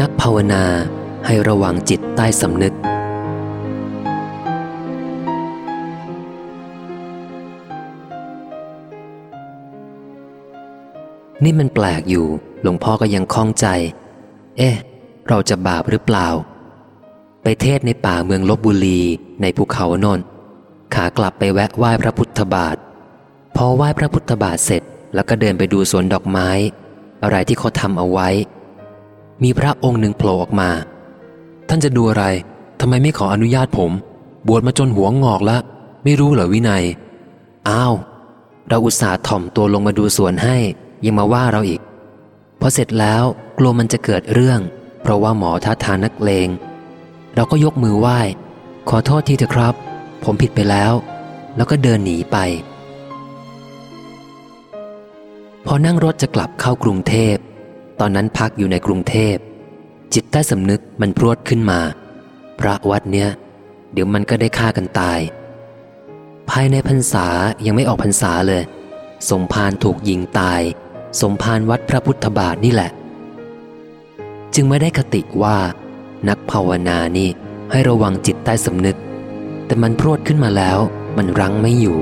นักภาวนาให้ระวังจิตใต้สำนึก นี่มันแปลกอยู่ หลวงพ่อก็ยังคล่องใจ เอ๊ะ เราจะบาปหรือเปล่า ไปเทศในป่าเมืองลบบุรีในภูเขาโนนขากลับไปแวะไหว้พระพุทธบาท พอไหว้พระพุทธบาทเสร็จแล้วก็เดินไปดูสวนดอกไม้ อะไรที่เขาทำเอาไว้ มีพระองค์หนึ่งโผล่ออกมา ท่านจะดูอะไรทำไมไม่ขออนุญาตผม บวชมาจนหัวงอกแล้วไม่รู้เหรอวินัย อ้าว เราอุตส่าห์ถ่อมตัวลงมาดูสวนให้ ยังมาว่าเราอีก พอเสร็จแล้วกลัวมันจะเกิดเรื่อง เพราะว่าหมอท่าทางนักเลง เราก็ยกมือไหว้ ขอโทษทีเถอะครับ ผมผิดไปแล้ว แล้วก็เดินหนีไป พอนั่งรถจะกลับเข้ากรุงเทพ ตอนนั้นพักอยู่ในกรุงเทพ จิตใต้สำนึกมันพรวดขึ้นมา พระวัดเนี้ย เดี๋ยวมันก็ได้ฆ่ากันตาย ภายในพรรษายังไม่ออกพรรษาเลย สมภารถูกยิงตาย สมภารวัดพระพุทธบาทนี่แหละ จึงไม่ได้คติว่า นักภาวนานี่ให้ระวังจิตใต้สำนึก แต่มันพรวดขึ้นมาแล้ว มันรั้งไม่อยู่